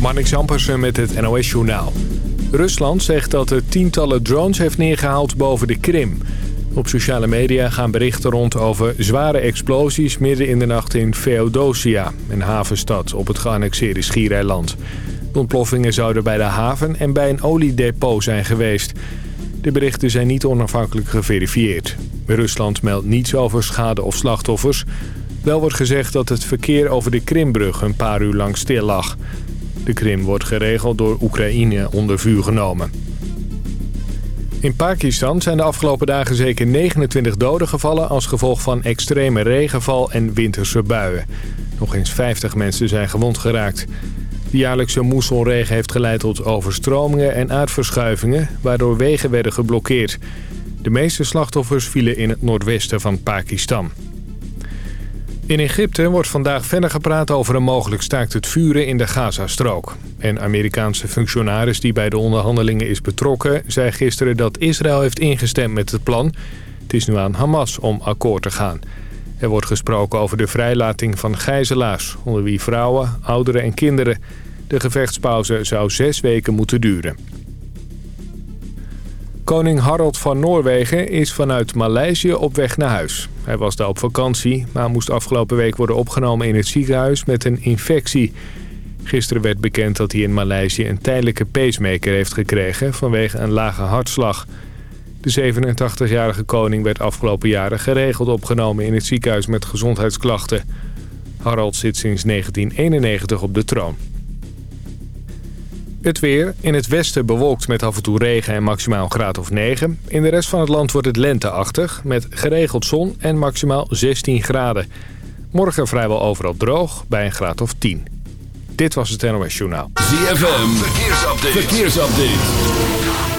Marnik Zampersen met het NOS-journaal. Rusland zegt dat het tientallen drones heeft neergehaald boven de Krim. Op sociale media gaan berichten rond over zware explosies... midden in de nacht in Feodosia, een havenstad op het geannexeerde Schiereiland. De ontploffingen zouden bij de haven en bij een oliedepot zijn geweest. De berichten zijn niet onafhankelijk geverifieerd. Rusland meldt niets over schade of slachtoffers. Wel wordt gezegd dat het verkeer over de Krimbrug een paar uur lang stil lag... De Krim wordt geregeld door Oekraïne onder vuur genomen. In Pakistan zijn de afgelopen dagen zeker 29 doden gevallen... als gevolg van extreme regenval en winterse buien. Nog eens 50 mensen zijn gewond geraakt. De jaarlijkse moessonregen heeft geleid tot overstromingen en aardverschuivingen... waardoor wegen werden geblokkeerd. De meeste slachtoffers vielen in het noordwesten van Pakistan. In Egypte wordt vandaag verder gepraat over een mogelijk staakt het vuren in de Gazastrook. Een Amerikaanse functionaris die bij de onderhandelingen is betrokken... zei gisteren dat Israël heeft ingestemd met het plan. Het is nu aan Hamas om akkoord te gaan. Er wordt gesproken over de vrijlating van gijzelaars... onder wie vrouwen, ouderen en kinderen. De gevechtspauze zou zes weken moeten duren. Koning Harald van Noorwegen is vanuit Maleisië op weg naar huis. Hij was daar op vakantie, maar moest afgelopen week worden opgenomen in het ziekenhuis met een infectie. Gisteren werd bekend dat hij in Maleisië een tijdelijke pacemaker heeft gekregen vanwege een lage hartslag. De 87-jarige koning werd afgelopen jaren geregeld opgenomen in het ziekenhuis met gezondheidsklachten. Harald zit sinds 1991 op de troon. Het weer. In het westen bewolkt met af en toe regen en maximaal een graad of 9. In de rest van het land wordt het lenteachtig met geregeld zon en maximaal 16 graden. Morgen vrijwel overal droog bij een graad of 10. Dit was het NOS Journaal. ZFM. Verkeersupdate. Verkeersupdate.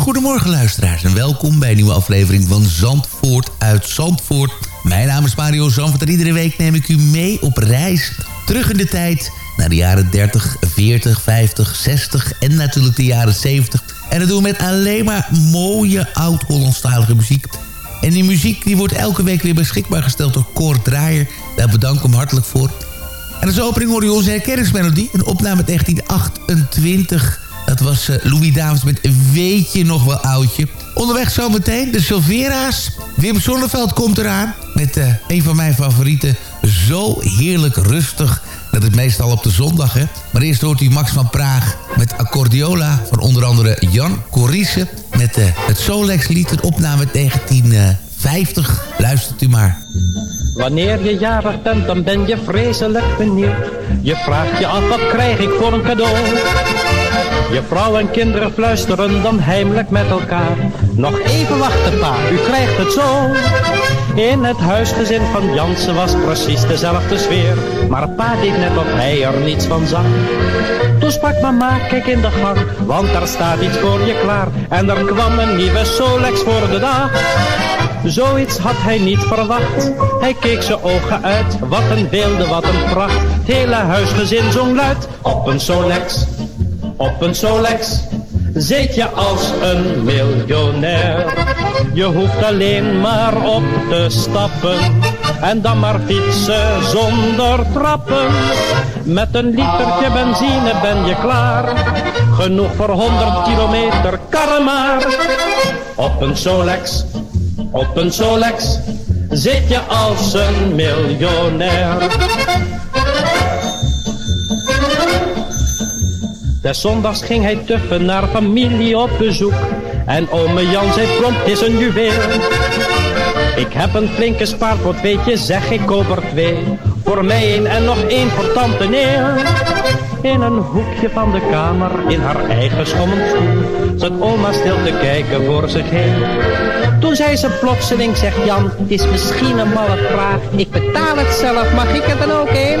Goedemorgen luisteraars en welkom bij een nieuwe aflevering van Zandvoort uit Zandvoort. Mijn naam is Mario Zandvoort en iedere week neem ik u mee op reis terug in de tijd naar de jaren 30, 40, 50, 60 en natuurlijk de jaren 70. En dat doen we met alleen maar mooie oud-Hollandstalige muziek. En die muziek die wordt elke week weer beschikbaar gesteld door Cor Draaier. Daar bedank ik hem hartelijk voor. En als opening hoorde u onze herkenningsmelodie, een opname uit 1928... Dat was uh, Louis Davids met Weet je nog wel oudje. Onderweg zometeen de Silvera's. Wim Sonneveld komt eraan met uh, een van mijn favorieten. Zo heerlijk rustig. Dat is meestal op de zondag, hè. Maar eerst hoort u Max van Praag met Accordiola... van onder andere Jan Corisse met uh, het Solex-lied, een opname uit 1950. Luistert u maar. Wanneer je jarig bent, dan ben je vreselijk benieuwd. Je vraagt je af, wat krijg ik voor een cadeau? Je vrouw en kinderen fluisteren dan heimelijk met elkaar. Nog even wachten pa, u krijgt het zo. In het huisgezin van Jansen was precies dezelfde sfeer. Maar pa deed net of hij er niets van zag. Toen sprak mama, kijk in de gang, want daar staat iets voor je klaar. En er kwam een nieuwe Solex voor de dag. Zoiets had hij niet verwacht. Hij keek zijn ogen uit, wat een beelden, wat een pracht. Het hele huisgezin zong luid op een Solex. Op een Solex zit je als een miljonair. Je hoeft alleen maar op te stappen en dan maar fietsen zonder trappen. Met een litertje benzine ben je klaar. Genoeg voor 100 kilometer, karre maar. Op een Solex, op een Solex zit je als een miljonair. Des zondags ging hij tuffen naar familie op bezoek. En ome Jan zei prompt is een juweel. Ik heb een flinke spaarpot, weet je, zeg ik koop er twee. Voor mij één en nog één voor tante Neel. In een hoekje van de kamer, in haar eigen schommelstoel, zat oma stil te kijken voor zich heen. Toen zei ze plotseling, zegt Jan, het is misschien een malle vraag. Ik betaal het zelf, mag ik er dan ook een?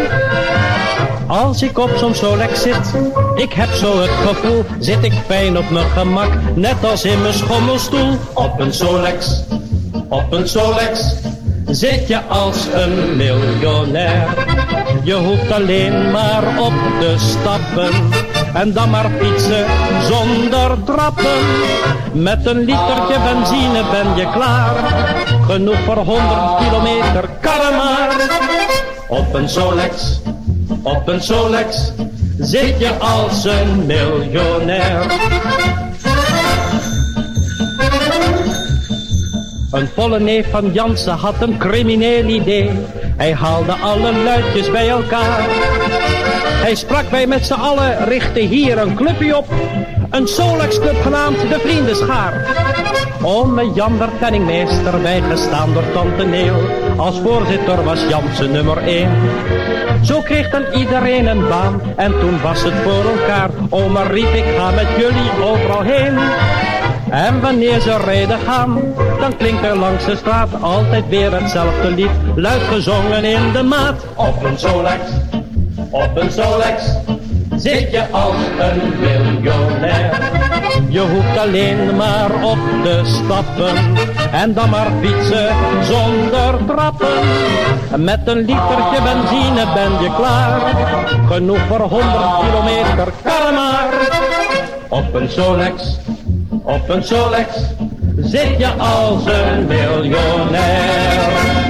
Als ik op zo'n Solex zit, ik heb zo het gevoel, zit ik fijn op mijn gemak, net als in mijn schommelstoel. Op een Solex, op een Solex, zit je als een miljonair. Je hoeft alleen maar op te stappen en dan maar fietsen zonder trappen. Met een litertje benzine ben je klaar, genoeg voor 100 kilometer, karre maar. Op een Solex, op een Solex, zit je als een miljonair. Een volle neef van Jansen had een crimineel idee. Hij haalde alle luidjes bij elkaar. Hij sprak bij met z'n allen, richtte hier een clubje op. Een Solex Club genaamd de Vriendenschaar. Ome Jan werd penningmeester bijgestaan door Tante Neel. Als voorzitter was Jansen nummer 1. Zo kreeg dan iedereen een baan en toen was het voor elkaar. Oma riep ik ga met jullie overal heen. En wanneer ze rijden gaan, dan klinkt er langs de straat altijd weer hetzelfde lied. Luid gezongen in de maat. Op een Solex, op een Solex, zit je als een miljonair. Je hoeft alleen maar op te stappen en dan maar fietsen zonder trappen. Met een litertje benzine ben je klaar, genoeg voor 100 kilometer, kan maar. Op een Solex op een Solex zit je als een miljonair.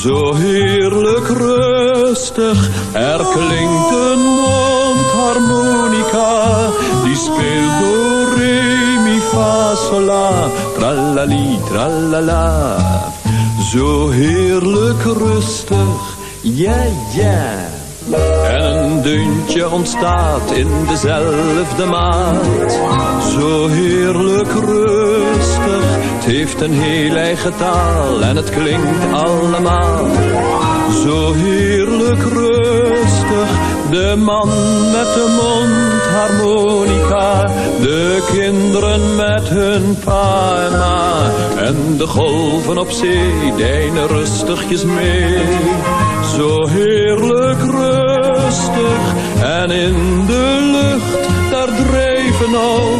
Zo heerlijk rustig, er klinkt een mondharmonica. Die speelt door re, mi, fa, sol, la, tralali, tralala. Zo heerlijk rustig, ja ja. En een deuntje ontstaat in dezelfde maat. Zo heerlijk rustig, het heeft een heel eigen taal en het klinkt allemaal. Zo heerlijk rustig, de man met de mondharmonica, de kinderen met hun pa en en de golven op zee deinen rustigjes mee. Zo heerlijk rustig en in de lucht, daar drijven al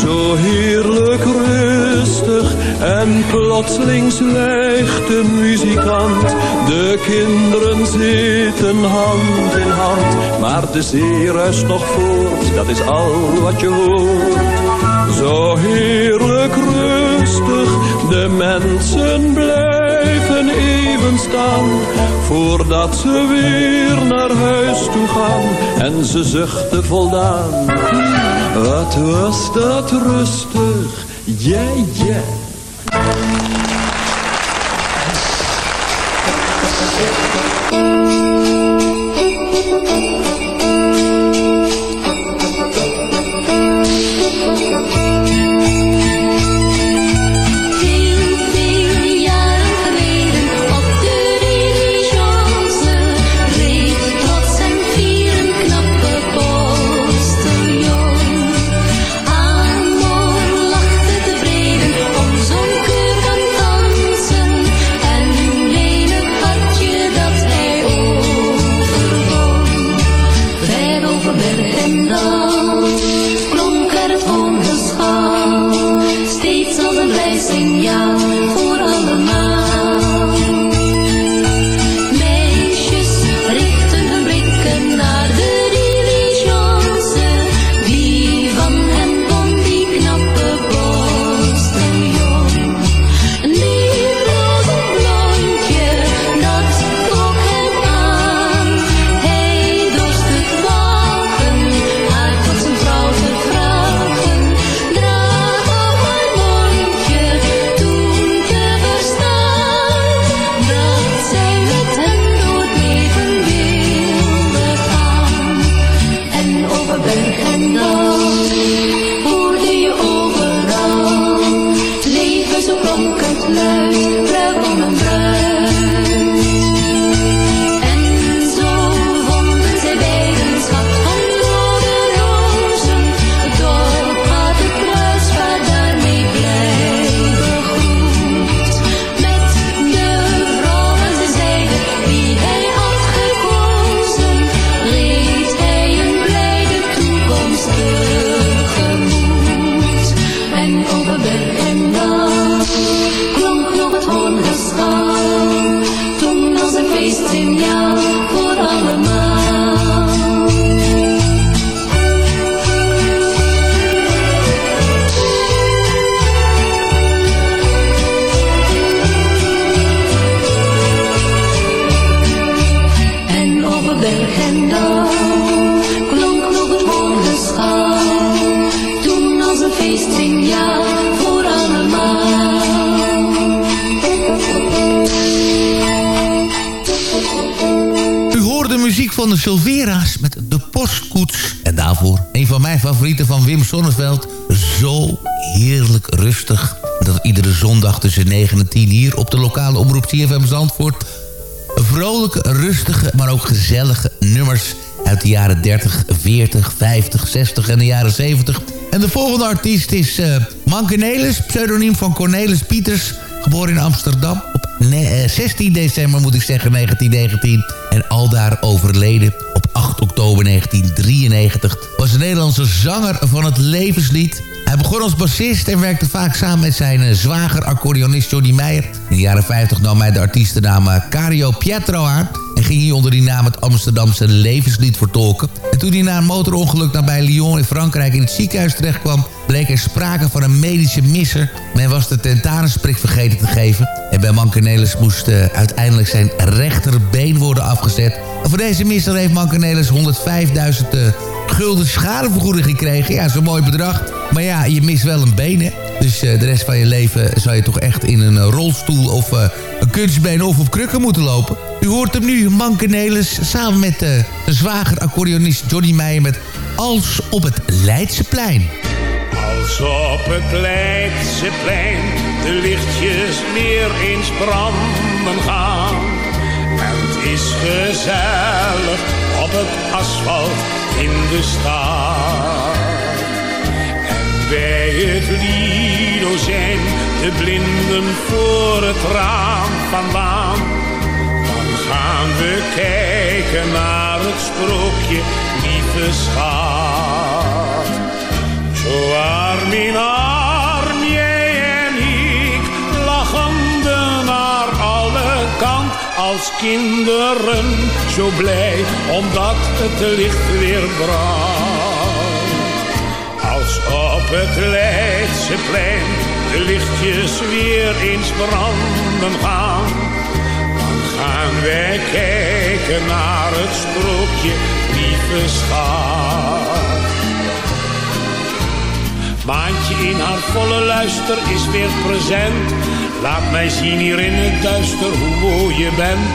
Zo heerlijk rustig en plotseling zwijgt de muzikant. De kinderen zitten hand in hand, maar de zee ruist nog voort, dat is al wat je hoort. Zo heerlijk rustig, de mensen blijven even staan. Voordat ze weer naar huis toe gaan en ze zuchten voldaan. Wat was dat rustig, ja yeah. Yeah. Gezellige nummers uit de jaren 30, 40, 50, 60 en de jaren 70. En de volgende artiest is uh, Manke Nelis, pseudoniem van Cornelis Pieters. Geboren in Amsterdam op ne- eh, 16 december, moet ik zeggen, 1919. En aldaar overleden op 8 oktober 1993. Was een Nederlandse zanger van het levenslied. Hij begon als bassist en werkte vaak samen met zijn eh, zwager accordeonist Johnny Meijer. In de jaren 50 nam hij de artiestennaam Cario Pietro aan... ging hier onder die naam het Amsterdamse levenslied vertolken. En toen hij na een motorongeluk nabij Lyon in Frankrijk in het ziekenhuis terechtkwam... bleek er sprake van een medische misser. Men was de tentanusprik vergeten te geven. En bij Mankenelis moest eh, uiteindelijk zijn rechterbeen worden afgezet. Voor deze misser heeft Mankenelis 105.000 eh, gulden schadevergoeding gekregen. Ja, zo'n mooi bedrag. Maar ja, je mist wel een been? Dus eh, de rest van je leven zou je toch echt in een rolstoel of een kunstbeen of op krukken moeten lopen. U hoort hem nu, Mankenelis, samen met eh, zijn zwager accordeonist Johnny Meijer met Als op het Leidseplein. Als op het Leidseplein de lichtjes weer eens branden gaan. En het is gezellig op het asfalt in de stad. En bij het Lido zijn de blinden voor het raam vandaan. Gaan we kijken naar het sprookje, lieve schat. Zo arm in arm, jij en ik, lachende naar alle kant als kinderen. Zo blij, omdat het licht weer brandt. Als op het Leidseplein de lichtjes weer eens branden gaan. Wij kijken naar het sprookje, lieve schat. Maantje in haar volle luister is weer present. Laat mij zien hier in het duister hoe mooi je bent.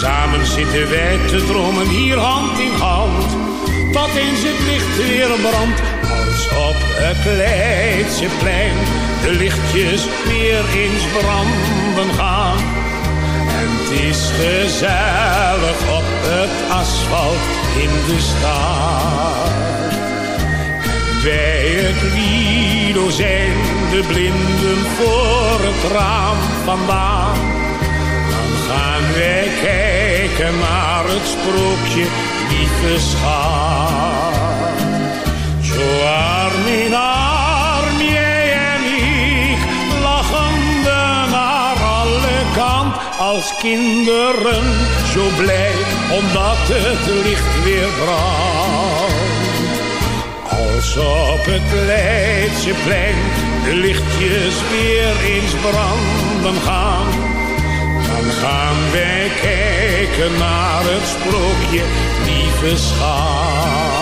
Samen zitten wij te dromen hier hand in hand. Tot eens het licht weer brandt. Als op het Leidseplein de lichtjes weer eens branden gaan. Is gezellig op het asfalt in de stad. Bij het Lido zijn de blinden voor het raam vandaan. Dan gaan wij kijken naar het sprookje, lieve schat. Zo als kinderen. Zo blij, omdat het licht weer brandt. Als op het Leidseplein de lichtjes weer eens branden gaan. Dan gaan wij kijken naar het sprookje, lieve schat.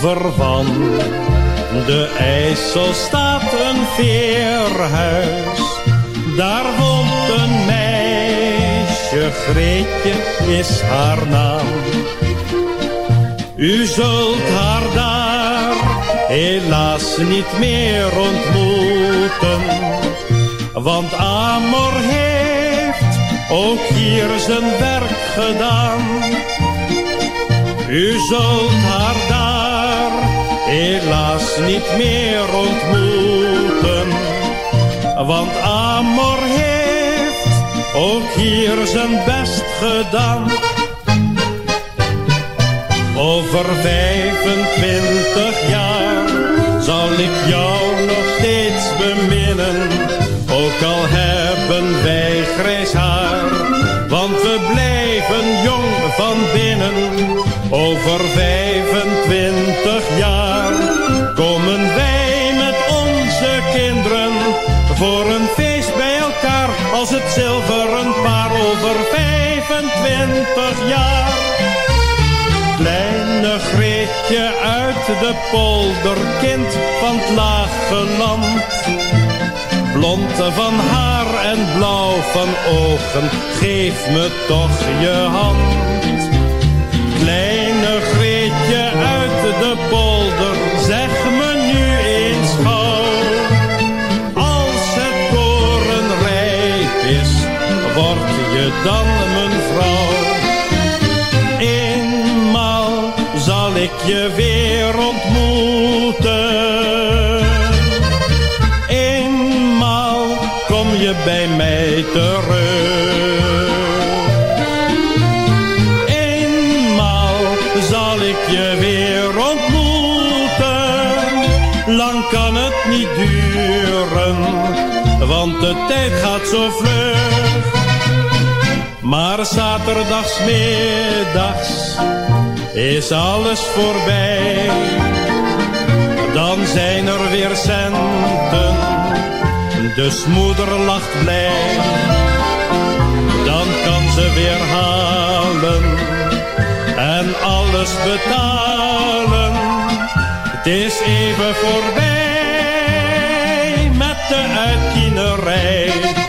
Doever van de IJssel staat een veerhuis. Daar woont een meisje, Greetje is haar naam. U zult haar daar helaas niet meer ontmoeten. Want Amor heeft ook hier zijn werk gedaan. U zult haar daar helaas niet meer ontmoeten. Want Amor heeft ook hier zijn best gedaan. Over 25 jaar zal ik jou nog steeds beminnen, ook al hebben wij grijs haar. Want we blijven jong van binnen, over 25 jaar komen wij met onze kinderen voor een feest bij elkaar als het zilveren paar over 25 jaar. Kleine Greetje uit de polder, kind van het lage land. Blond van haar en blauw van ogen, geef me toch je hand. Dan mijn vrouw. Eenmaal zal ik je weer ontmoeten. Eenmaal kom je bij mij terug. Eenmaal zal ik je weer ontmoeten. Lang kan het niet duren, want de tijd gaat zo vlug. Maar zaterdagsmiddags is alles voorbij. Dan zijn er weer centen, dus moeder lacht blij. Dan kan ze weer halen en alles betalen. Het is even voorbij met de uitkienerij.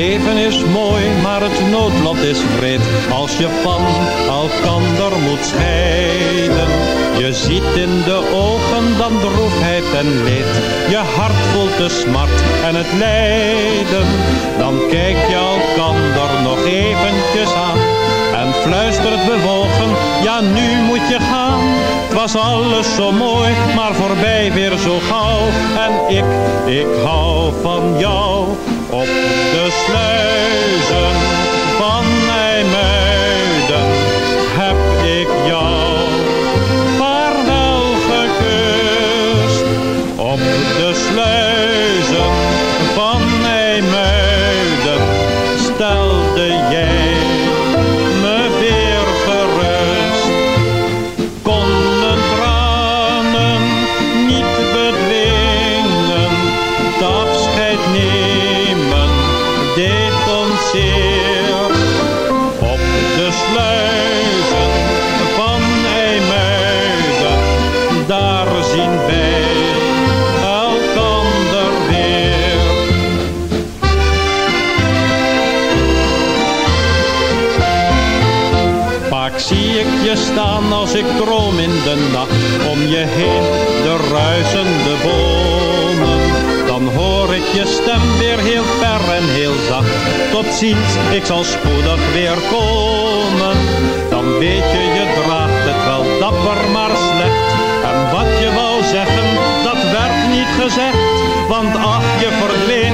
Leven is mooi, maar het noodlot is wreed. Als je van elkander moet scheiden. Je ziet in de ogen dan droefheid en leed. Je hart voelt de smart en het lijden. Dan kijk je elkander nog eventjes aan. En fluistert bewogen, ja nu moet je gaan. Het was alles zo mooi, maar voorbij weer zo gauw. En ik, ik hou van jou sluizen ik zal spoedig weer komen. Dan weet je, je draagt het wel dapper, maar slecht. En wat je wou zeggen, dat werd niet gezegd. Want ach, je verdween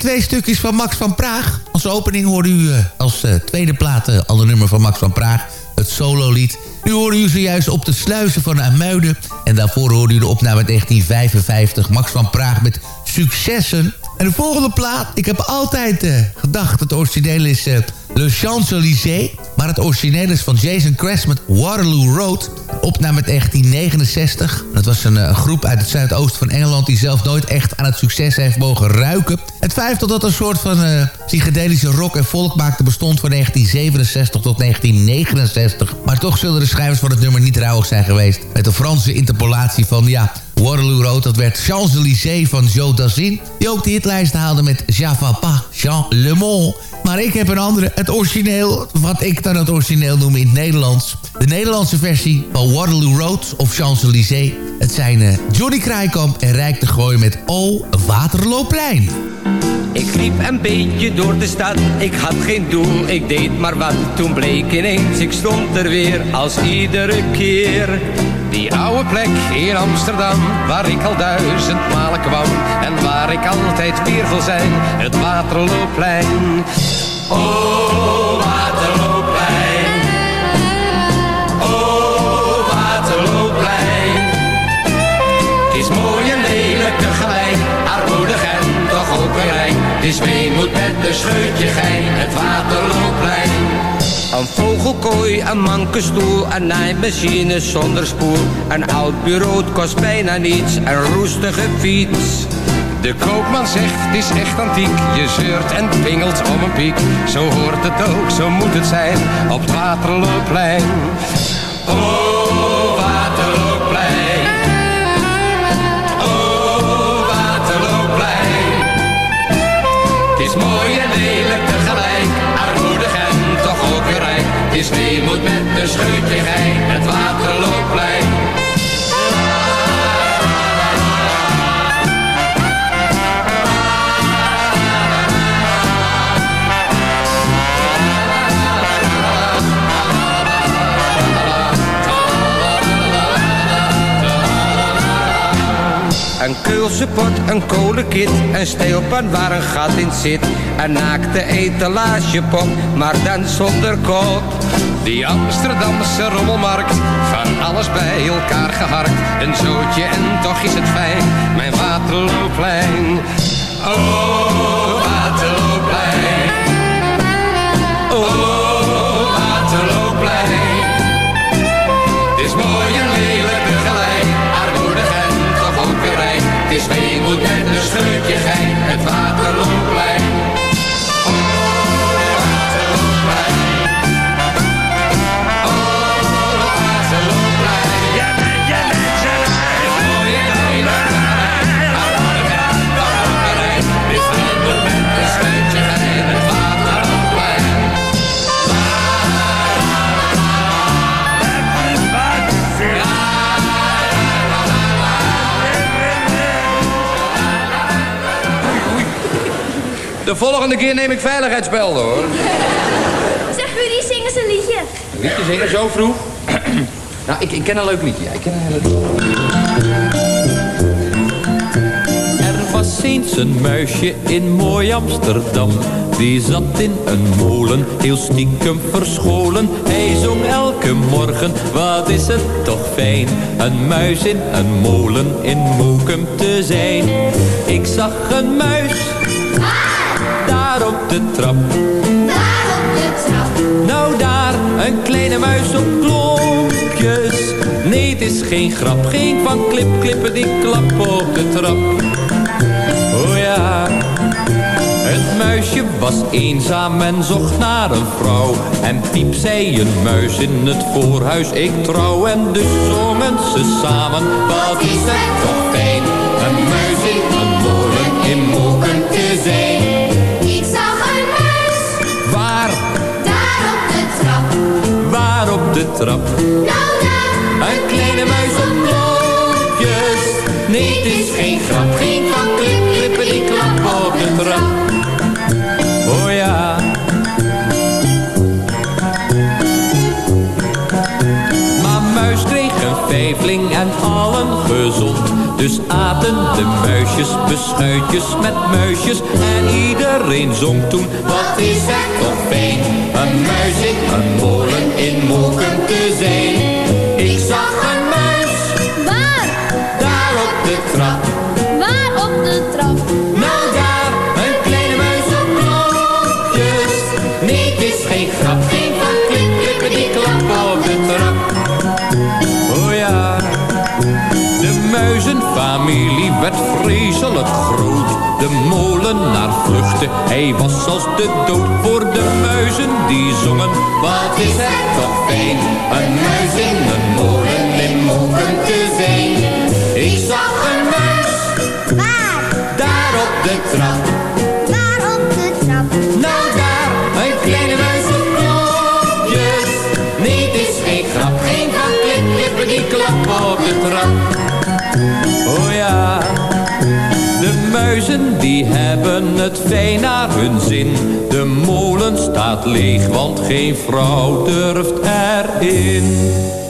twee stukjes van Max van Praag. Als opening hoorde u eh, als eh, tweede plaat uh, al nummer van Max van Praag. Het sololied. Nu hoorde u zojuist op de sluizen van Amuiden. En daarvoor hoorde u de opname 1955. Max van Praag met successen. En de volgende plaat. Ik heb altijd uh, gedacht het origineel is uh, Le Champs-Élysées. Maar het origineel is van Jason Crest met Waterloo Road. Opname 1969. Dat was een, een, groep uit het zuidoosten van Engeland... die zelf nooit echt aan het succes heeft mogen ruiken. Het vijftal dat een soort van uh, psychedelische rock en volk maakte... bestond van 1967 tot 1969. Maar toch zullen de schrijvers van het nummer niet rouwig zijn geweest. Met de Franse interpolatie van... ja, Waterloo Road, dat werd Champs-Élysées van Joe Dassin... die ook de hitlijst haalde met Java Pas, Jean Le Mans. Maar ik heb een andere, het origineel, wat ik dan het origineel noem in het Nederlands. De Nederlandse versie van Waterloo Road of Champs-Élysées. Het zijn uh, Johnny Krijkamp en Rijk de Gooi met O Waterlooplein. Ik liep een beetje door de stad, ik had geen doel, ik deed maar wat. Toen bleek ineens, ik stond er weer als iedere keer. Die oude plek in Amsterdam, waar ik al duizend malen kwam. En waar ik altijd weer wil zijn, het Waterloopplein. Oh, Waterloopplein. Oh, Waterloopplein. Het is mooi en lelijk tegelijk, armoedig en toch ook rijk. Het is weemoed met de scheutje gein, het Waterloopplein. Een vogelkooi, een mankenstoel, een naaimachine zonder spoel. Een oud bureau kost bijna niets, een roestige fiets. De koopman zegt, het is echt antiek. Je zeurt en pingelt om een piek. Zo hoort het ook, zo moet het zijn, op het Waterloopplein. Oh, gein, het Waterloopplein. Een keulse pot, een kolenkit, een steelpan waar een gat in zit. Een naakte etalagepop, maar dan zonder kop. Die Amsterdamse rommelmarkt, van alles bij elkaar geharkt. Een zootje en toch is het fijn, mijn Waterloopplein. Oh, De volgende keer neem ik veiligheidsbelden, hoor. Zeg, Rudy, zing eens een liedje. Een liedje zingen, zo vroeg? nou, ik, ik ken een leuk liedje. Ja, ik ken een liedje. Er was eens een muisje in mooi Amsterdam. Die zat in een molen, heel stiekem verscholen. Hij zong elke morgen, wat is het toch fijn. Een muis in een molen in Moekum te zijn. Ik zag een muis, op de trap. Daar op de trap. Nou daar, een kleine muis op klompjes. Nee, het is geen grap, geen van klip, klippen die klap op de trap. Oh ja, het muisje was eenzaam en zocht naar een vrouw. En piep zei een muis in het voorhuis, ik trouw. En dus zongen ze samen, wat is het toch. Op. Een kleine muis Nee, het is geen grap, geen van klip, klippen die klap op de trap. Oh ja. Maar muis kreeg een vijfling en allen gezond. Dus aten de muisjes beschuitjes met muisjes. En iedereen zong toen, wat is het toch fijn. Een muis in een molen in Moken te zijn. Ik zag een muis. Waar? Daar op de trap. Waar op de trap? Nou daar, een kleine muis op klokjes. Nee, het is geen grap, hij was als de dood voor de muizen die zongen. Wat is het toch fijn, een muis in een molen in mogen te zijn. Ik zag een muis. Waar? Daar op de trap. Hebben het fijn naar hun zin. De molen staat leeg, want geen vrouw durft erin.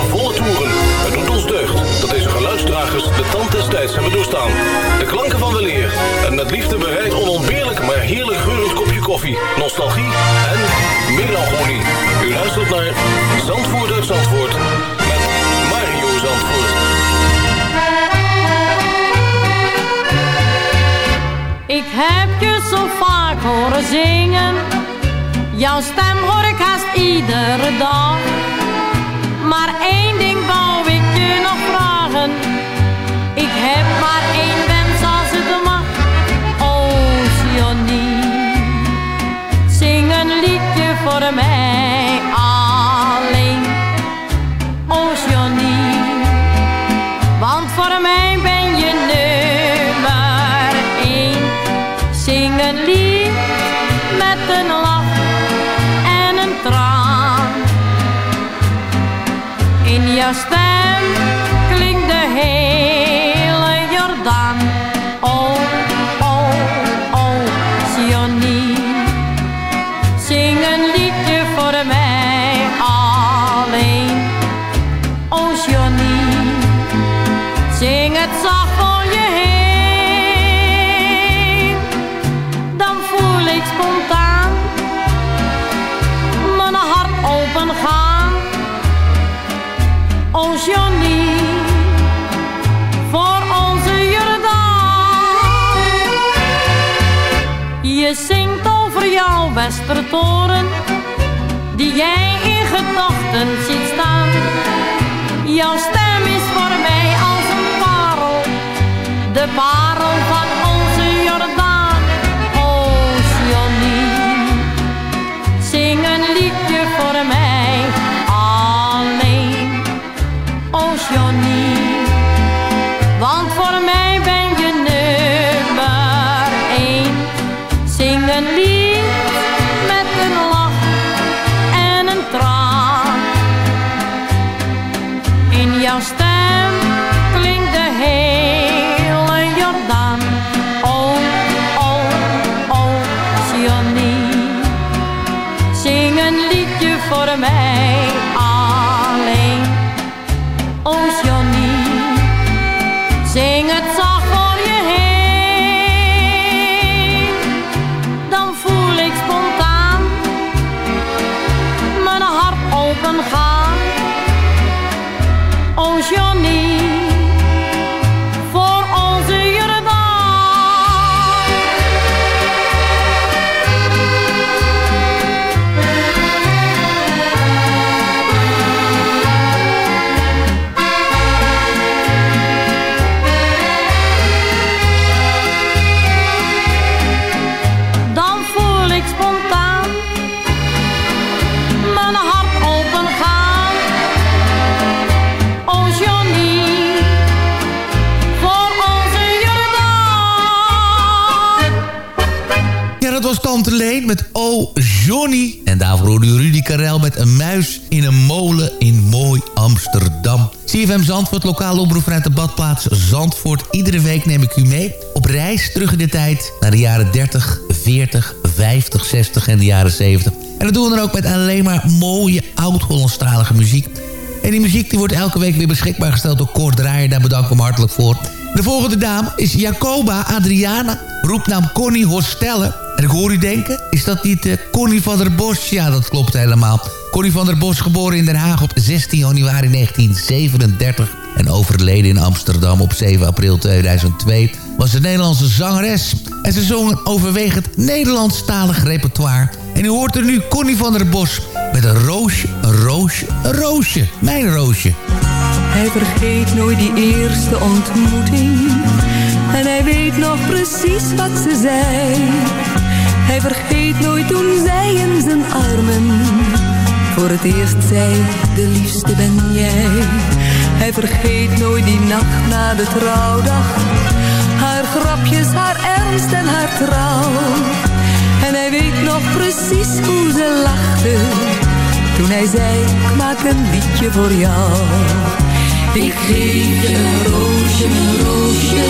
de tand des tijds hebben doorstaan. De klanken van weleer en met liefde bereid onontbeerlijk maar heerlijk geurend kopje koffie, nostalgie en melancholie. U luistert naar Zandvoort uit Zandvoort met Mario Zandvoort. Ik heb je zo vaak horen zingen. Jouw stem hoor ik haast iedere dag. Die jij in gedachten ziet staan. Jouw stem is voor mij als een parel, de parel van onze Jordaan. Johnny, zing een liedje voor mij alleen. Johnny, want voor mij ben je nummer één. Zing een lied Johnny. En daarvoor hoorde u Rudy Karel met een muis in een molen in mooi Amsterdam. CFM Zandvoort, lokale omroep vanuit de badplaats Zandvoort. Iedere week neem ik u mee op reis terug in de tijd... naar de jaren 30, 40, 50, 60 en de jaren 70. En dat doen we dan ook met alleen maar mooie oud-Hollandstalige muziek. En die muziek die wordt elke week weer beschikbaar gesteld door Kort Draaier. Daar bedank ik hem hartelijk voor. De volgende dame is Jacoba Adriana, roepnaam Connie Hostelle. En ik hoor u denken, is dat niet uh, Connie van der Bos? Ja, dat klopt helemaal. Connie van der Bos, geboren in Den Haag op 16 januari 1937... en overleden in Amsterdam op 7 april 2002... was een Nederlandse zangeres. En ze zong een overwegend Nederlandstalig repertoire. En u hoort er nu Connie van der Bos met een roosje, een roosje, een roosje. Mijn roosje. Hij vergeet nooit die eerste ontmoeting. En hij weet nog precies wat ze zei. Hij vergeet nooit toen zij in zijn armen voor het eerst zei, de liefste ben jij. Hij vergeet nooit die nacht na de trouwdag. Haar grapjes, haar ernst en haar trouw. En hij weet nog precies hoe ze lachte. Toen hij zei, ik maak een liedje voor jou. Ik geef je een roosje, roosje.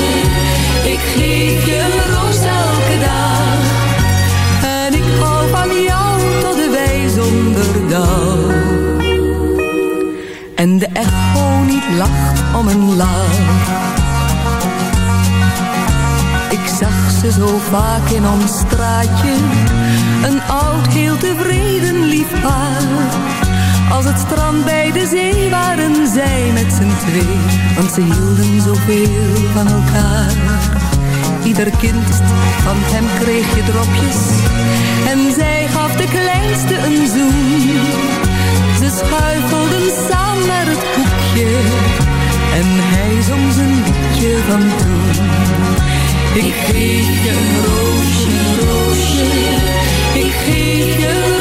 Ik geef je een roos elke dag. En ik hou van jou tot de wij zonder. En de echo niet lacht om een lach. Ik zag ze zo vaak in ons straatje. Een oud, heel tevreden Als het strand bij de zee waren zij met z'n twee. Want ze hielden zoveel van elkaar. Ieder kind van hem kreeg je dropjes. En zij gaf de kleinste een zoen. Ze schuifelden samen naar het hoekje. En hij zong zijn liedje van toen. Ik geef je een roosje, roosje. Ik geef je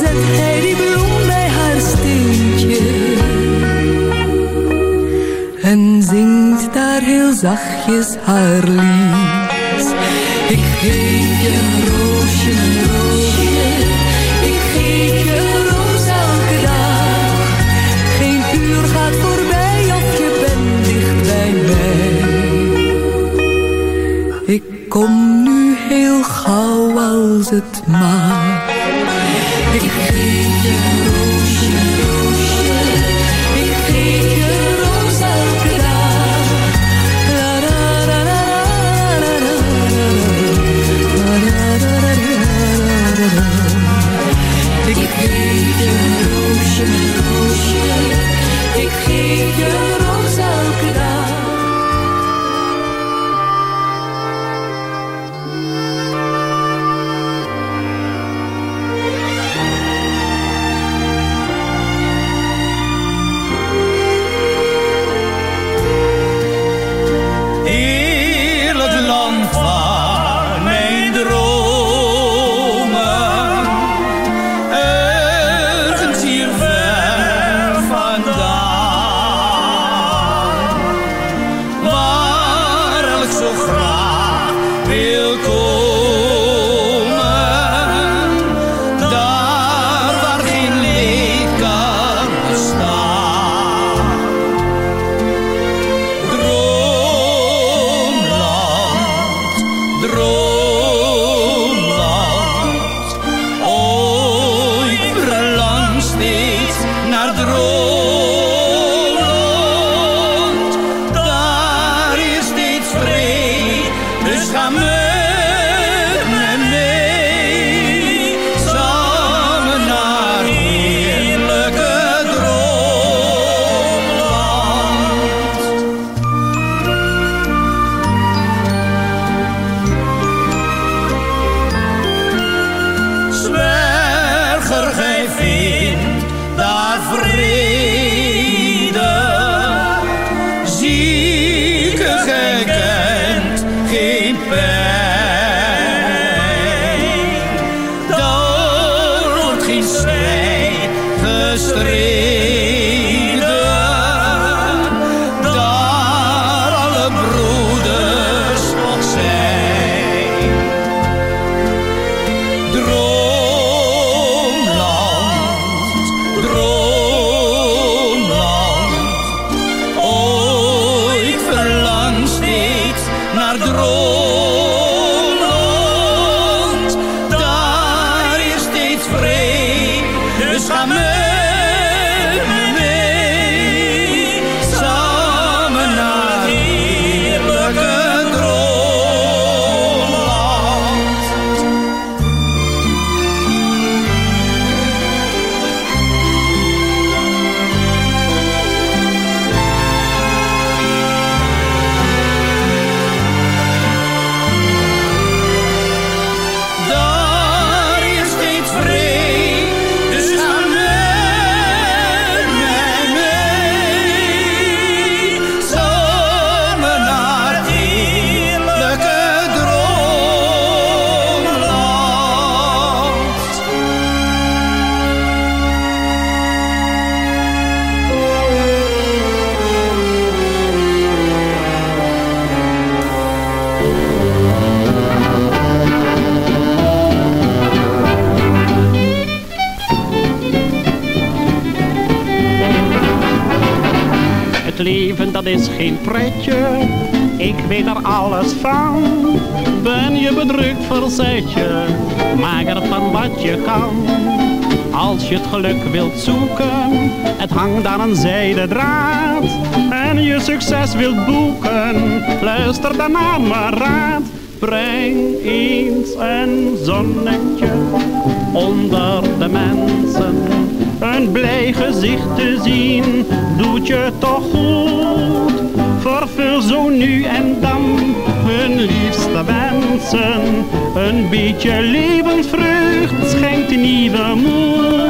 Zet hij die bloem bij haar steentje en zingt daar heel zachtjes haar lied. Ik geef je een roosje, een roosje, ik geef je een roos elke dag. Geen uur gaat voorbij of je bent dicht bij mij. Ik kom nu heel gauw als het mag. loco. Geluk wilt zoeken, het hangt aan een zijden draad. En je succes wilt boeken, luister dan naar mijn raad. Breng eens een zonnetje onder de mensen. Een blij gezicht te zien doet je toch goed. Vervul zo nu en dan hun liefste wensen. Een beetje levensvreugd schenkt nieuwe moed.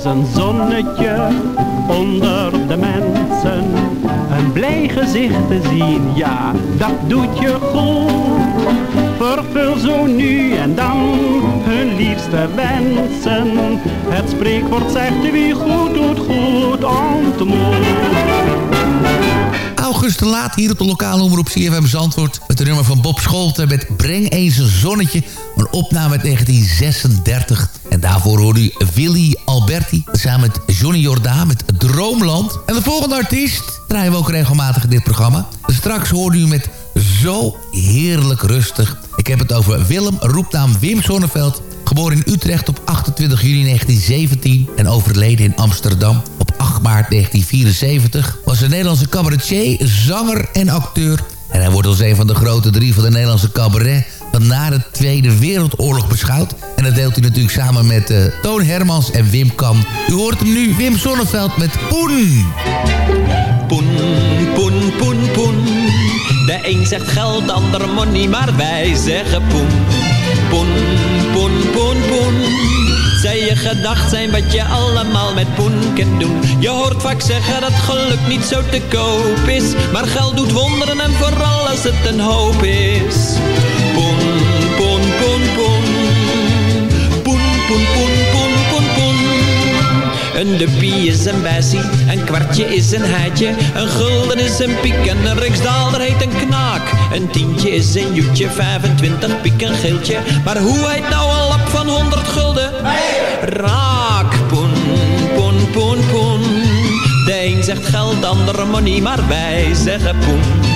Ze een zonnetje onder de mensen. Een blij gezicht te zien, ja, dat doet je goed. Vervul zo nu en dan hun liefste wensen. Het spreekwoord zegt wie goed doet, goed ontmoet. August Laat hier op de lokale omroep CFM Zandvoort... met de nummer van Bob Scholten met Breng eens een zonnetje. Een opname uit 1936. En daarvoor hoorde u Willy Alberti samen met Johnny Jordaan met Droomland. En de volgende artiest draaien we ook regelmatig in dit programma. Straks hoorde u met Zo Heerlijk Rustig. Ik heb het over Willem, roepnaam Wim Sonneveld... Geboren in Utrecht op 28 juni 1917 en overleden in Amsterdam op 8 maart 1974... was een Nederlandse cabaretier, zanger en acteur. En hij wordt als een van de grote drie van de Nederlandse cabaret... van na de Tweede Wereldoorlog beschouwd. En dat deelt hij natuurlijk samen met uh, Toon Hermans en Wim Kam. U hoort hem nu, Wim Sonneveld met Poen. Poen, poen, poen, poen. De een zegt geld, de ander money, maar wij zeggen poen. Poen, poen, poen, poen. Zij je gedacht zijn wat je allemaal met poen kunt doen. Je hoort vaak zeggen dat geluk niet zo te koop is. Maar geld doet wonderen en vooral als het een hoop is pon, pon, pon, pon. Poen, poen, poen, poen, poen, poen. Een duppie is een bessie, een kwartje is een heitje, een gulden is een piek en een riksdaalder heet een knaak. Een tientje is een joetje, 25 piek een geeltje, maar hoe heet nou een lap van 100 gulden? Raak, poen, poen, poen, poen. De een zegt geld, andere money, maar wij zeggen poen.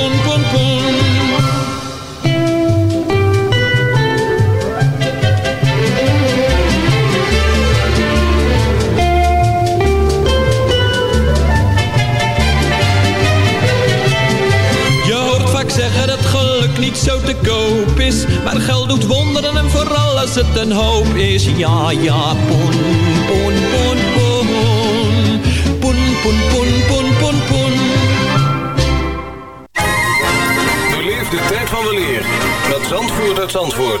Niet zo te koop is. Maar geld doet wonderen en vooral als het een hoop is. Ja, ja, poen, poen, poen, poen. Poen, poen, poen, poen, poen, poen. Beleef de tijd van de leer met Zandvoort uit Zandvoort.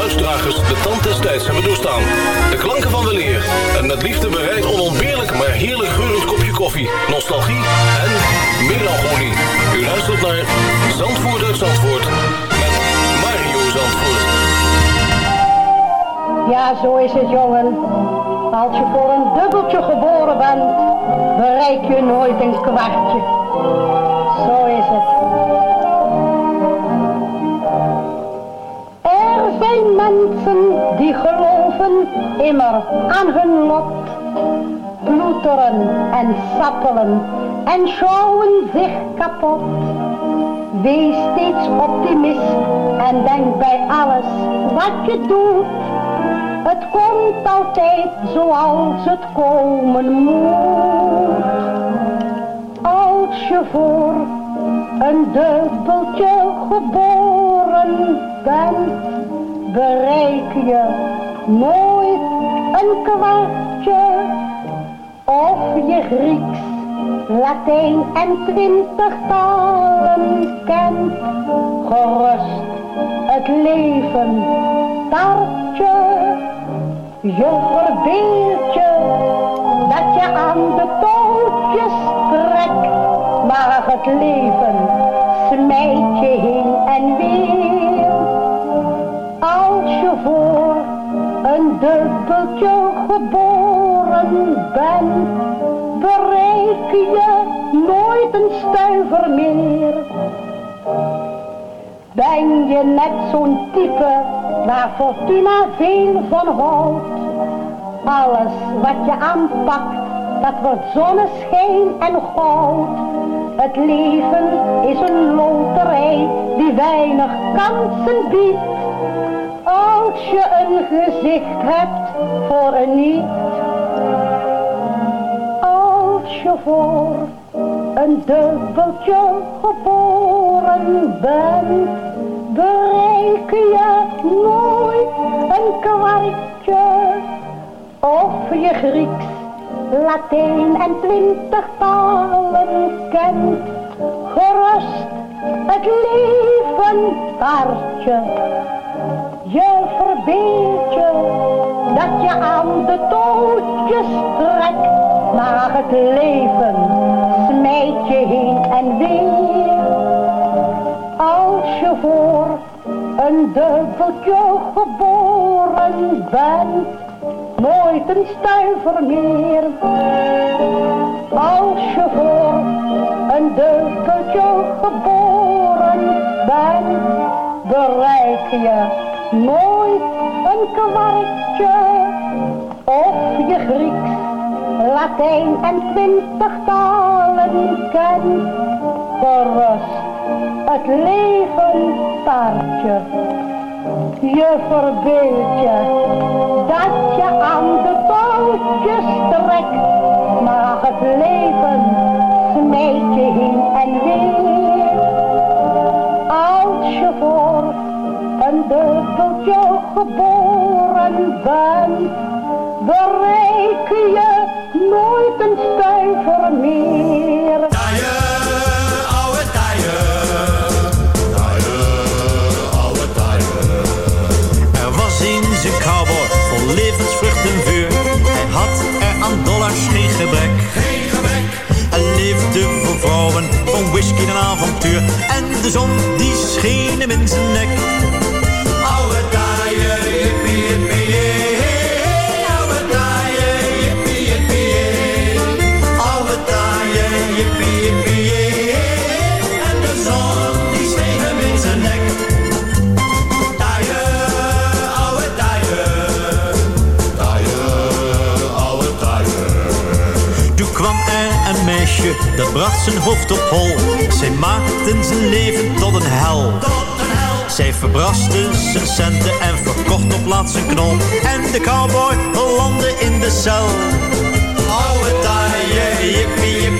geluidsdragers de tand des tijds hebben doorstaan. De klanken van weleer en met liefde bereid onontbeerlijk maar heerlijk geurend kopje koffie, nostalgie en melancholie. U luistert naar Zandvoort uit Zandvoort met Mario Zandvoort. Ja, zo is het, jongen. Als je voor een dubbeltje geboren bent, bereik je nooit een kwartje. Zo is het. Zijn mensen die geloven immer aan hun lot. Ploeteren en sappelen en schouwen zich kapot. Wees steeds optimist en denk bij alles wat je doet. Het komt altijd zoals het komen moet. Als je voor een dubbeltje geboren bent, bereik je nooit een kwartje. Of je Grieks, Latijn en twintig talen kent, gerust het leven tartje. Je verbeeld je dat je aan de touwtjes trekt, maar het leven een dubbeltje geboren bent, bereik je nooit een stuiver meer. Ben je net zo'n type waar Fortuna veel van houdt? Alles wat je aanpakt, dat wordt zonneschijn en goud. Het leven is een loterij die weinig kansen biedt. Als je een gezicht hebt voor een niet. Als je voor een dubbeltje geboren bent, bereik je nooit een kwartje. Of je Grieks, Latijn en twintig talen kent, gerust het leven paardje. Je verbeeld je dat je aan de touwtjes trekt. Maar het leven smijt je heen en weer. Als je voor een dubbeltje geboren bent, nooit een stuiver meer. Als je voor een dubbeltje geboren bent, bereik je nooit een kwartje. Of je Grieks, Latijn en twintig talen kent, gerust het leven paardje. Je verbeeld je dat je aan de touwtjes trekt, maar het leven smijt je heen en weer. Een dubbeltje geboren bent, bereik je nooit een stuiver meer. oude oude Er was eens een cowboy vol levensvrucht en vuur. Hij had er aan dollars geen gebrek. Geen gebrek. Hij leefde voor vrouwen, van whisky en avontuur. En de zon die scheen hem in zijn nek. Dat bracht zijn hoofd op hol. Zij maakten zijn leven tot een hel. Zij verbraste zijn centen en verkocht op laatst knol. En de cowboy landde in de cel. Oude taaie, jippie, jippie,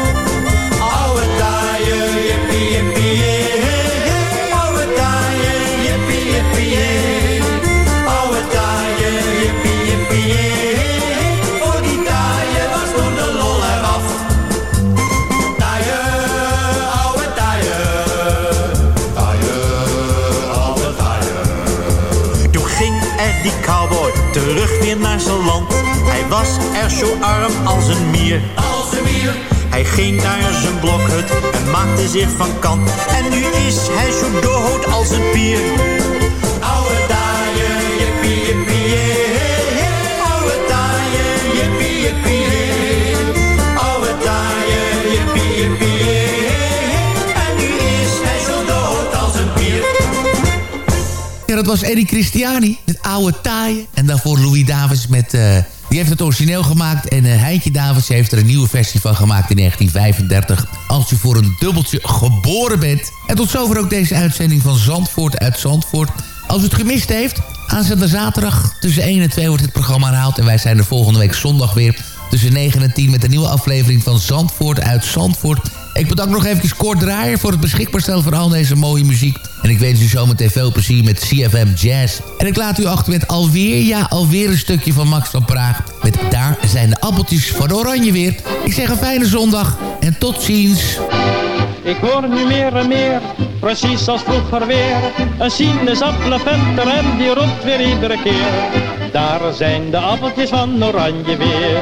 Terug weer naar zijn land. Hij was er zo arm als een mier. Als een mier. Hij ging naar zijn blokhut en maakte zich van kant. En nu is hij zo dood als een pier. Dat was Eddie Christiani, het oude taaien. En daarvoor Louis Davis met... eh, die heeft het origineel gemaakt. En eh, Heintje Davis heeft er een nieuwe versie van gemaakt in 1935. Als je voor een dubbeltje geboren bent. En tot zover ook deze uitzending van Zandvoort uit Zandvoort. Als u het gemist heeft, aanstaande zaterdag tussen 1 en 2 wordt het programma herhaald. En wij zijn er volgende week zondag weer tussen 9 en 10 met een nieuwe aflevering van Zandvoort uit Zandvoort. Ik bedank nog even Kort Draaier voor het beschikbaar stellen van al deze mooie muziek. En ik wens u zometeen veel plezier met CFM Jazz. En ik laat u achter met alweer, ja, alweer een stukje van Max van Praag. Met Daar zijn de appeltjes van Oranje weer. Ik zeg een fijne zondag en tot ziens. Ik hoor nu meer en meer, precies als vroeger weer. Een sinaasappelventer en die roept weer iedere keer. Daar zijn de appeltjes van oranje weer.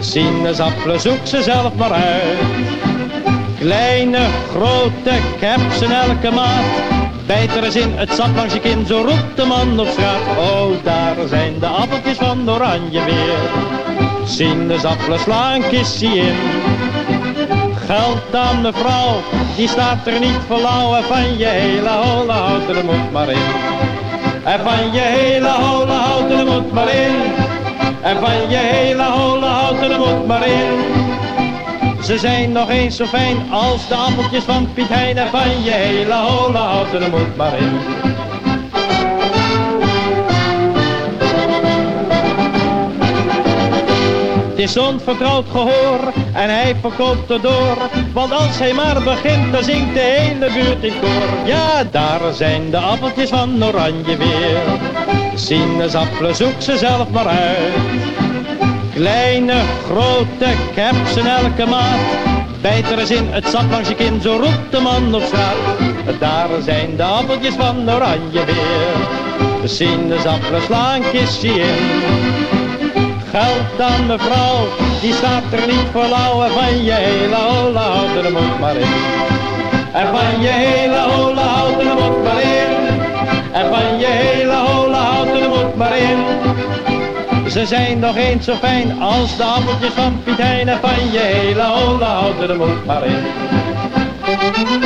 Sinaasappelen, zoek ze zelf maar uit. Kleine, grote, ik heb elke maat. Bijt er eens in, het sap langs je kin, zo roept de man op straat. Oh, daar zijn de appeltjes van oranje weer. Sinaasappelen, sla een kissie in. Geld aan mevrouw, die staat er niet voor lauw. En van je hele holle houten er moet maar in. En van je hele holle houten er moet maar in. En van je hele holle houten er moet maar in. Ze zijn nog eens zo fijn als de appeltjes van Piet Hein en van je hele holle houten er moet maar in. Het is onvertrouwd gehoor en hij verkoopt er door. Want als hij maar begint, dan zingt de hele buurt in koor. Ja, daar zijn de appeltjes van oranje weer. Sinaasappelen, zoek ze zelf maar uit. Kleine, grote, ze in elke maat. Bijt er eens in het sap langs je kin, zo roept de man op straat. Daar zijn de appeltjes van oranje weer. De sinaasappelen slaan kistje in. Geld aan mevrouw, die staat er niet voor lauw. En van je hele holle houten er moet maar in. En van je hele holle houten er maar in. En van je hele holle houten er maar in. Ze zijn nog eens zo fijn als de appeltjes van Piet van je hele holle er moet maar in.